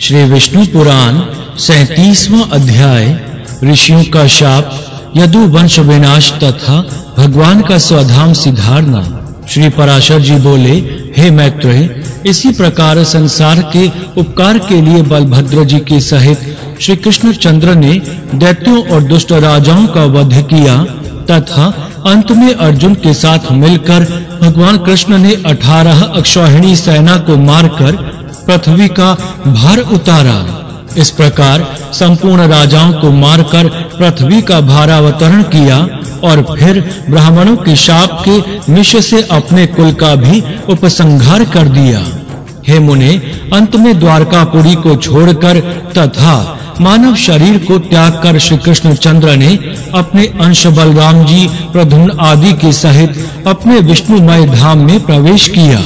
श्री विष्णु पुराण 37वां अध्याय, ऋषियों का शाप, यदु वंश विनाश तथा भगवान का स्वधाम सिधारना। श्री पराशर जी बोले, हे मैत्रेय, इसी प्रकार संसार के उपकार के लिए बलभद्र जी के सहित श्री कृष्ण चंद्र ने दैत्यों और दुष्ट राजाओं का वध किया तथा अंत में अर्जुन के साथ मिलकर भगवान कृष्ण ने 18 अक्षौहिणी सेना को मारकर पृथ्वी का भार उतारा। इस प्रकार संपूर्ण राजाओं को मारकर पृथ्वी का भारावतरण किया और फिर ब्राह्मणों के शाप के विष से अपने कुल का भी उपसंहार कर दिया। हे मुने, अंत में द्वारकापुरी को छोड़कर तथा मानव शरीर को त्याग कर श्री कृष्ण चंद्र ने अपने अंश बलराम जी प्रधुन आदि के सहित अपने विष्णुमय धाम में प्रवेश किया।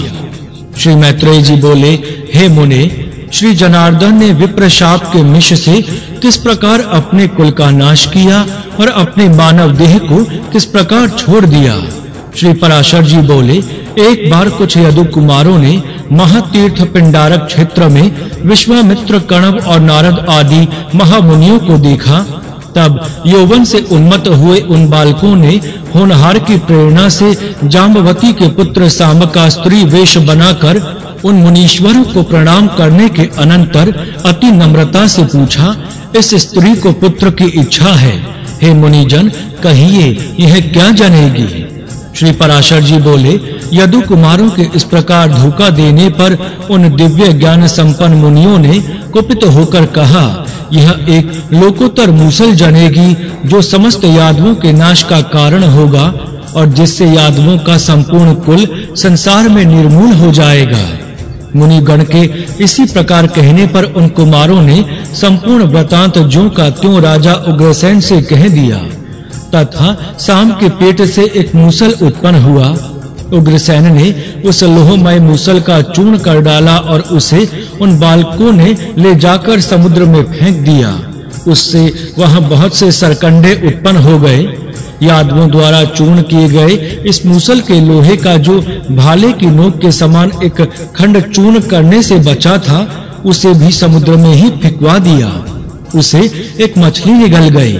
श्री मैत्रेय जी बोले, हे मुने, श्री जनार्दन ने विप्रशाप के मिश से किस प्रकार अपने कुल का नाश किया और अपने मानव देह को किस प्रकार छोड़ दिया? श्री पराशर जी बोले, एक बार कुछ यदु कुमारों ने महातीर्थ पिंडारक क्षेत्र में विश्वामित्र कणव और नारद आदि महामुनियों को देखा। तब यौवन से उन्मत्त हुए उन बालकों ने होनहार की प्रेरणा से जाम्बवती के पुत्र सांब का स्त्री वेश बनाकर उन मुनीश्वरों को प्रणाम करने के अनंतर अति नम्रता से पूछा, इस स्त्री को पुत्र की इच्छा है? हे मुनिजन, कहिए, यह क्या जनेगी? श्री पराशर जी बोले यदु कुमारों के इस प्रकार धोखा देने पर उन दिव्य ज्ञान संपन्न मुनियों ने कुपित होकर कहा यह एक लोकोत्तर मूसल जनेगी जो समस्त यादवों के नाश का कारण होगा और जिससे यादवों का संपूर्ण कुल संसार में निर्मूल हो जाएगा। मुनि गण के इसी प्रकार कहने पर उन कुमारों ने संपूर्ण वृतांत जो का त्यों राजा उग्रसेन से कह दिया। तथा शाम के पेट से एक मूसल उत्पन्न हुआ। उग्रसेन ने उस लोहमय मूसल का चूर्ण कर डाला और उसे उन बालकों ने ले जाकर समुद्र में फेंक दिया। उससे वहाँ बहुत से सरकंडे उत्पन्न हो गए। यादवों द्वारा चूर्ण किए गए इस मूसल के लोहे का जो भाले की नोक के समान एक खंड चूर्ण करने से बचा था, उसे भी समुद्र में ही फेंकवा दिया। उसे एक मछली निगल गई।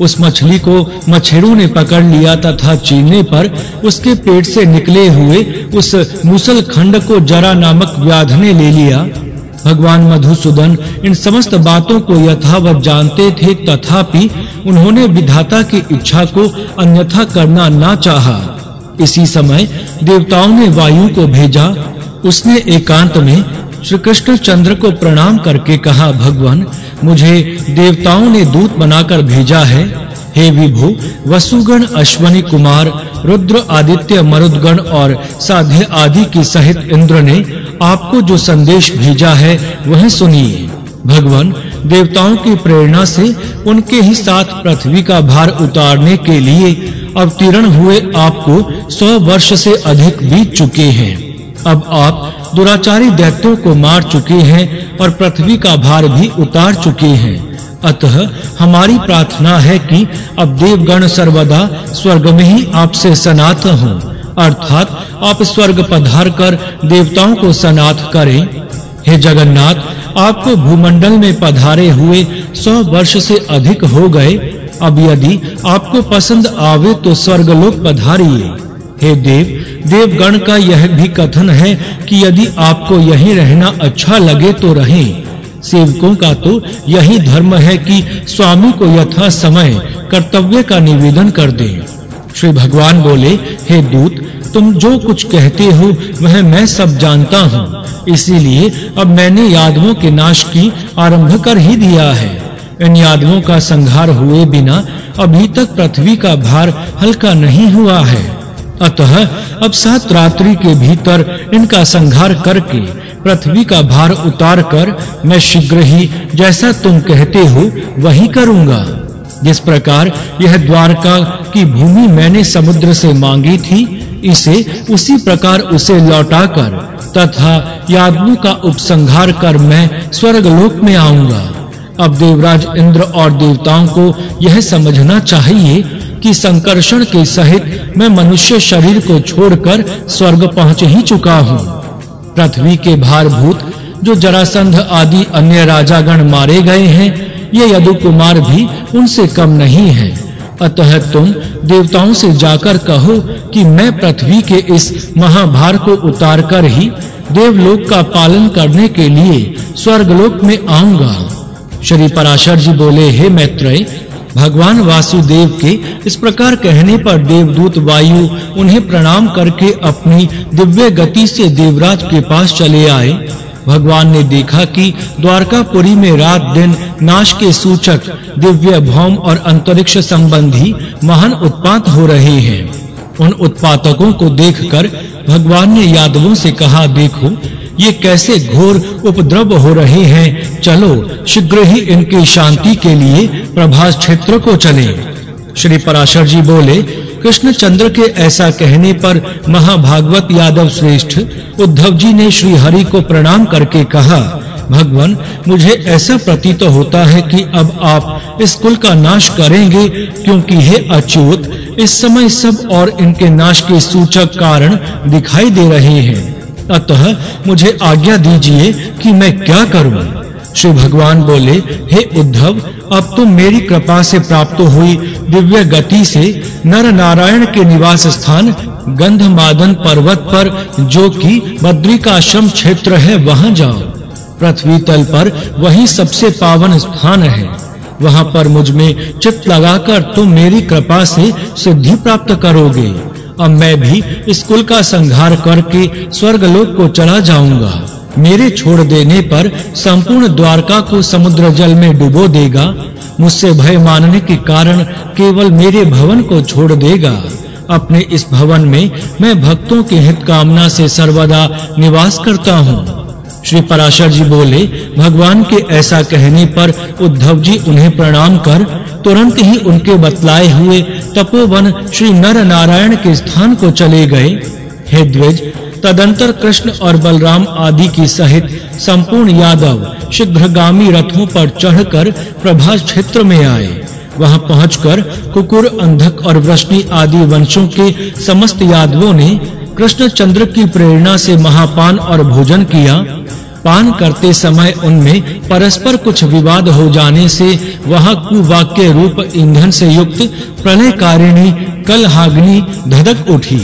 उस मछली को मछेरों ने पकड़ लिया तथा चीरने पर उसके पेट से निकले हुए उस मूसल खंड को जरा नामक व्याध ने ले लिया। भगवान मधुसूदन इन समस्त बातों को यथावत जानते थे, तथापि उन्होंने विधाता की इच्छा को अन्यथा करना ना चाहा। इसी समय देवताओं ने वायु को भेजा। उसने एकांत में श्री कृष्ण चंद्र को प्रणाम करके कहा, भगवान, मुझे देवताओं ने दूत बनाकर भेजा है। हे विभु, वसुगण, अश्वनी कुमार, रुद्र, आदित्य, मरुदगण और साध्य आदि के सहित इंद्र ने आपको जो संदेश भेजा है, वह सुनिए। भगवान देवताओं की प्रेरणा से उनके ही साथ पृथ्वी का भार उतारने के लिए अवतीर्ण हुए आपको सौ वर्ष से अधिक बीत चुके हैं। अब आप दुराचारी दैत्यों को मार चुके हैं और पृथ्वी का भार भी उतार चुके हैं। अतः हमारी प्रार्थना है कि अब देवगण सर्वदा स्वर्ग में ही आपसे सनाथ हों। अर्थात आप स्वर्ग पधार कर देवताओं को सनाथ करें। हे जगन्नाथ, आपको भूमंडल में पधारे हुए सौ वर्ष से अधिक हो गए। अब यदि आपको पसंद आवे तो स्वर्गलोक पधारिए। हे देव, देवगण का यह भी कथन है कि यदि आपको यहीं रहना अच्छा लगे तो रहें। सेवकों का तो यही धर्म है कि स्वामी को यथा समय कर्तव्य का निवेदन कर दें। श्री भगवान बोले, हे दूत, तुम जो कुछ कहते हो, वह मैं सब जानता हूँ। इसीलिए अब मैंने यादवों के नाश की आरंभ कर ही दिया है। इन यादवों का संहार हुए बिना अभी तक पृथ्वी का भार हल्का नहीं हुआ है। अतः अब सात रात्रि के भीतर इनका संहार करके पृथ्वी का भार उतार कर मैं शीघ्र ही जैसा तुम कहते हो, वही करूँगा। जिस प्रकार यह द्वारका की भूमि मैंने समुद्र से मांगी थी, इसे उसी प्रकार उसे लौटाकर तथा यादवों का उपसंहार कर मैं स्वर्गलोक में आऊँगा। अब देवराज इंद्र और देवताओं को यह समझना चाहिए कि संकर्षण के सहित मैं मनुष्य शरीर को छोड़कर स्वर्ग पहुँच ही चुका हूँ। पृथ्वी के भारभूत, जो जरासंध आदि अन्य राजागण मारे गए हैं ये यदु कुमार भी उनसे कम नहीं है। अतः तुम देवताओं से जाकर कहो कि मैं पृथ्वी के इस महाभार को उतारकर ही देवलोक का पालन करने के लिए स्वर्गलोक में आऊँगा। श्री पराशर जी बोले, हे मैत्रेय, भगवान वासुदेव के इस प्रकार कहने पर देवदूत वायु उन्हें प्रणाम करके अपनी दिव्य गति से देवराज के पास चले आए। भगवान ने देखा कि द्वारकापुरी में रात दिन नाश के सूचक, दिव्य भौम और अंतरिक्ष संबंधी महान उत्पात हो रहे हैं। उन उत्पातकों को देखकर भगवान ने यादवों से कहा, देखो, ये कैसे घोर उपद्रव हो रहे हैं। चलो, शीघ्र ही इनकी शांति के लिए प्रभास क्षेत्र को चलें। श्री पराशर जी बोले कृष्ण चंद्र के ऐसा कहने पर महाभागवत यादव श्रेष्ठ उद्धव जी ने श्री हरि को प्रणाम करके कहा, भगवान, मुझे ऐसा प्रतीत होता है कि अब आप इस कुल का नाश करेंगे, क्योंकि हे अच्युत, इस समय सब और इनके नाश के सूचक कारण दिखाई दे रहे हैं। अतः मुझे आज्ञा दीजिए कि मैं क्या करूँ? श्री भगवान बोले, हे उद्धव, अब तुम मेरी कृपा से प्राप्त हुई दिव्य गति से नर नारायण के निवास स्थान गंधमादन पर्वत पर, जो कि बद्री का आश्रम क्षेत्र है, वहाँ जाओ। पृथ्वी तल पर वही सबसे पावन स्थान है। वहाँ पर मुझमें चित्त लगाकर तुम मेरी कृपा से सिद्धि प्राप्त करोगे। अब मैं भी इस कुल का संहार करके स्वर्गलोक को चला जाऊँगा। मेरे छोड़ देने पर संपूर्ण द्वारका को समुद्र जल में डुबो देगा। मुझसे भय मानने के कारण केवल मेरे भवन को छोड़ देगा। अपने इस भवन में मैं भक्तों के हित कामना से सर्वदा निवास करता हूँ। श्री पराशर जी बोले, भगवान के ऐसा कहने पर उद्धव जी उन्हें प्रणाम कर, तुरंत ही उनके बतलाए हुए तपोवन श्री नर नारायण के स्थान को चले गए। हे द्विज तदंतर कृष्ण और बलराम आदि की सहित संपूर्ण यादव शीघ्रगामी रथों पर चढ़कर प्रभास क्षेत्र में आए। वहाँ पहुंचकर कुकुर, अंधक और वृष्णि आदि वंशों के समस्त यादवों ने कृष्ण चंद्र की प्रेरणा से महापान और भोजन किया। पान करते समय उनमें परस्पर कुछ विवाद हो जाने से वहाँ कुवाक्य रूप ईंधन से युक्त प्रलयकारिणी कलहाग्नि धधक उठी।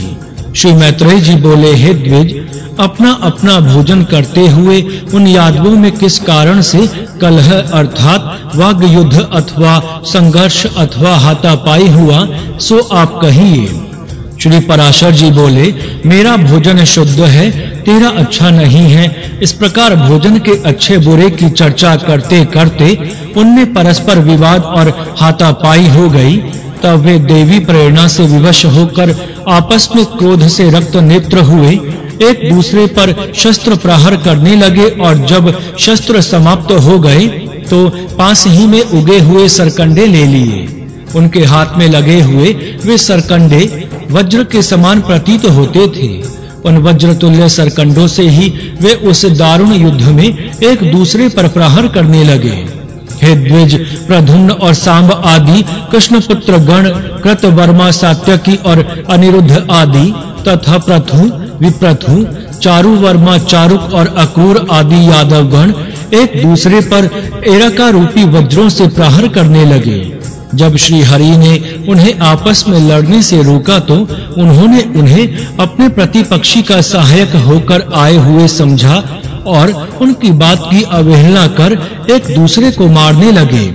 श्री मैत्रेय जी बोले, हे द्विज, अपना अपना भोजन करते हुए उन यादवों में किस कारण से कलह अर्थात वाग युद्ध अथवा संघर्ष अथवा हाथापाई हुआ, सो आप कहिए? श्री पराशर जी बोले, मेरा भोजन शुद्ध है, तेरा अच्छा नहीं है। इस प्रकार भोजन के अच्छे बुरे की चर्चा करते करते उनमें परस्पर विवाद और हाथापाई हो गई। तब वे देवी प्रेरणा से विवश होकर आपस में क्रोध से रक्त नेत्र हुए, एक दूसरे पर शस्त्र प्रहार करने लगे और जब शस्त्र समाप्त हो गए तो पास ही में उगे हुए सरकंडे ले लिए। उनके हाथ में लगे हुए वे सरकंडे वज्र के समान प्रतीत होते थे। उन वज्रतुल्य सरकंडों से ही वे उस दारुण युद्ध में एक दूसरे पर प्रहार करने लगे। हे द्विज प्रधुम्न और सांब आदि कृष्ण पुत्र गण, कृतवर्मा सात्यकी और अनिरुद्ध आदि, तथा प्रथु, विप्रथु चारु वर्मा चारुक और अक्रूर आदि यादव गण एक दूसरे पर एरका रूपी वज्रों से प्रहार करने लगे। जब श्री हरि ने उन्हें आपस में लड़ने से रोका तो उन्होंने उन्हें अपने प्रतिपक्षी का सहायक होकर आए हुए समझा और उनकी बात की अवहेलना कर एक दूसरे को मारने लगे।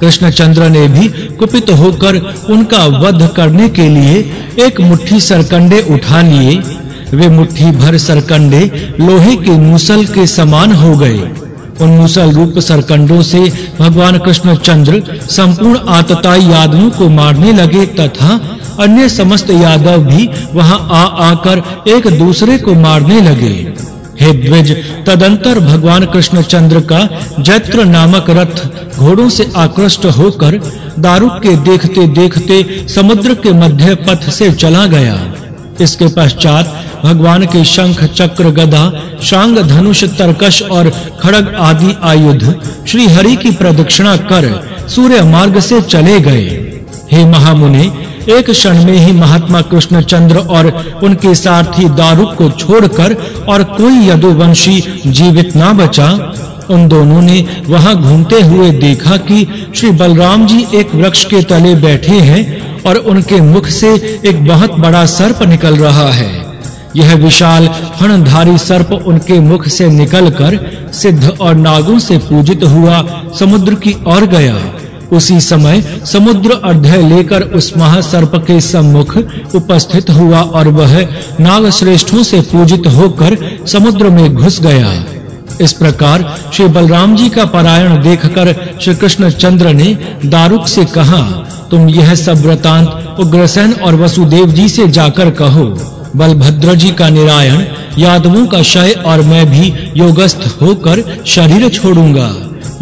कृष्णचंद्र ने भी कुपित होकर उनका वध करने के लिए एक मुट्ठी सरकंडे उठा लिए। वे मुट्ठी भर सरकंडे लोहे के मूसल के समान हो गए। उन मुसल रूप सरकंडों से भगवान कृष्ण चंद्र संपूर्ण आतताई यादवों को मारने लगे तथा अन्य समस्त यादव भी वहाँ आ आकर एक दूसरे को मारने लगे। हे द्विज, तदंतर भगवान कृष्ण चंद्र का जैत्र नामक रथ घोड़ों से आकृष्ट होकर दारुक के देखते देखते समुद्र के मध्य पथ से चला गया। इसके पश्चात भगवान के शंख, चक्र, गदा, शांग, धनुष, तरकश और खड़ग आदि आयुध श्री हरि की प्रदक्षिणा कर सूर्य मार्ग से चले गए। हे महामुने एक क्षण में ही महात्मा कृष्णचंद्र और उनके सारथी दारुक को छोड़कर और कोई यदुवंशी जीवित ना बचा, उन दोनों ने वहाँ घूमते हुए देखा कि श्री बलराम जी एक वृक्ष के तले बैठे हैं और उनके मुख से एक बहुत बड़ा सर्प निकल रहा है। यह विशाल फणधारी सर्प उनके मुख से निकलकर सिद्ध और नागों से पूजित हुआ समुद्र की ओर गया। उसी समय समुद्र अर्धय लेकर उस महासर्प के सम्मुख उपस्थित हुआ और वह नाग श्रेष्ठों से पूजित होकर समुद्र में घुस गया। इस प्रकार श्री बलराम जी का पारायण देखकर श्री कृष्ण चंद्र ने दारुक से कहा, तुम यह सब वृतांत उग्रसेन और वसुदेव जी से जाकर कहो। बलभद्र जी का निरायण, यादवों का शय और मैं भी योगस्थ होकर शरीर छोड़ूँगा।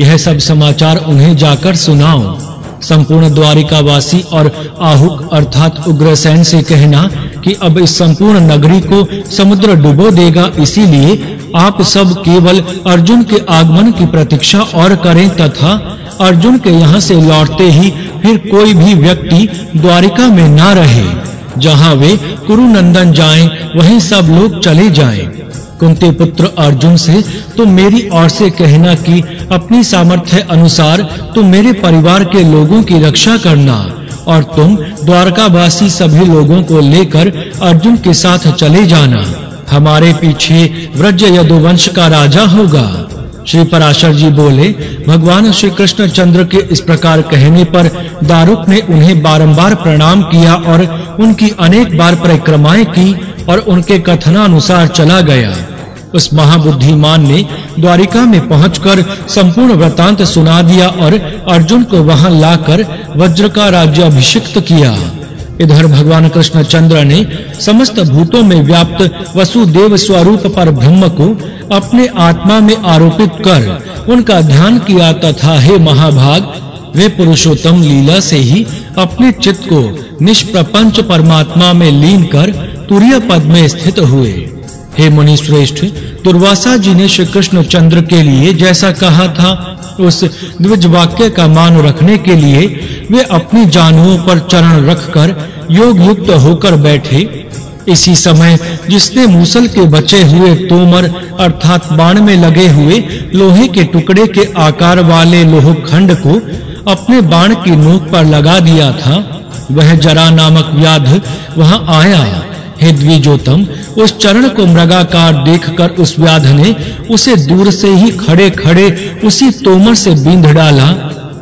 यह सब समाचार उन्हें जाकर सुनाओ। संपूर्ण द्वारिका वासी और आहुक अर्थात उग्रसेन से कहना कि अब इस संपूर्ण नगरी को समुद्र डुबो देगा, इसीलिए आप सब केवल अर्जुन के आगमन की प्रतीक्षा और करें तथा अर्जुन के यहाँ से लौटते ही फिर कोई भी व्यक्ति द्वारिका में ना रहे। जहाँ वे कुरुनंदन जाएँ, वहीं सब लोग चले जाएँ। कुंती पुत्र अर्जुन से, तुम मेरी ओर से कहना कि अपनी सामर्थ्य अनुसार तुम मेरे परिवार के लोगों की रक्षा करना और तुम द्वारकावासी सभी लोगों को लेकर अर्जुन के साथ चले जाना। हमारे पीछे व्रज यदुवंश का राजा होगा। श्री पराशर जी बोले, भगवान श्री कृष्ण चंद्र के इस प्रकार कहने पर दारुक ने उन्हें बारंबार प्रणाम किया और उनकी अनेक बार परिक्रमाएँ की और उनके कथनानुसार चला गया। उस महाबुद्धिमान ने द्वारिका में पहुंचकर संपूर्ण वृतांत सुना दिया और अर्जुन को वहाँ लाकर वज्र का राज्य अभिषिक्त किया। इधर भगवान कृष्ण चंद्र ने समस्त भूतों में व्याप्त वसुदेव स्वरूप पर ब्रह्म को अपने आत्मा में आरोपित कर उनका ध्यान किया तथा हे महाभाग, वे पुरुषोत्तम लीला से ही अपने चित्त को निष्प्रपंच परमात्मा में लीन कर तुरीय पद में स्थित हुए। हे मुनि श्रेष्ठ दुर्वासा जी ने श्री कृष्ण चंद्र के लिए जैसा कहा था, उस द्विज वाक्य का मान रखने के लिए वे अपनी जानुओं पर चरण रखकर योग युक्त होकर बैठे। इसी समय जिसने मूसल के बचे हुए तोमर अर्थात बाण में लगे हुए लोहे के टुकड़े के आकार वाले लोह खंड को अपने बाण की नोक पर लगा दिया था, वह जरा नामक व्याध वहाँ आया। हे द्विजोतम उस चरण को मृगाकार देखकर उस व्याध ने उसे दूर से ही खड़े-खड़े उसी तोमर से बींध डाला।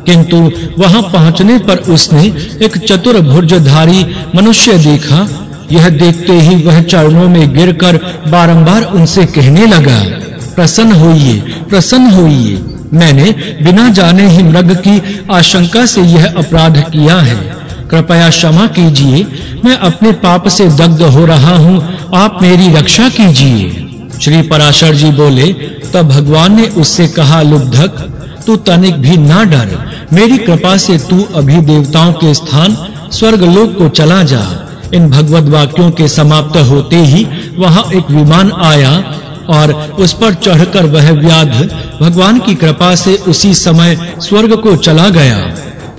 किंतु वहाँ पहुँचने पर उसने एक चतुर भुजधारी मनुष्य देखा। यह देखते ही वह चरणों में गिरकर बारंबार उनसे कहने लगा, प्रसन्न होइए प्रसन्न होइए। मैंने बिना जाने ही मृग की आशंका से यह अपराध किया है। कृपया क्षमा कीजिए, मैं अपने पाप से दग्ध हो रहा हूँ, आप मेरी रक्षा कीजिए। श्री पराशर जी बोले, तब भगवान ने उससे कहा, लुब्धक, तू तनिक भी ना डर, मेरी कृपा से तू अभी देवताओं के स्थान स्वर्ग लोक को चला जा। इन भगवत वाक्यों के समाप्त होते ही वहाँ एक विमान आया और उस पर चढ़कर वह व्याध भगवान की कृपा से उसी समय स्वर्ग को चला गया।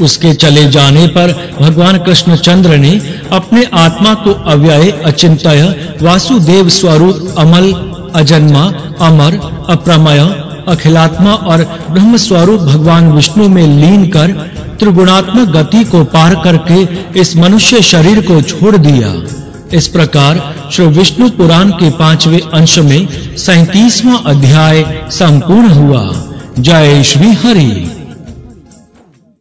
उसके चले जाने पर भगवान कृष्णचंद्र ने अपने आत्मा को अव्यय, अचिंत्य, वासुदेव स्वरूप, अमल, अजन्मा, अमर, अप्रमय, अखिलात्मा और ब्रह्म स्वरूप भगवान विष्णु में लीन कर त्रिगुणात्मक गति को पार करके इस मनुष्य शरीर को छोड़ दिया। इस प्रकार श्री विष्णु पुराण के पांचवे अंश में 37वां अध्याय संपूर्ण हुआ। जय श्री हरि।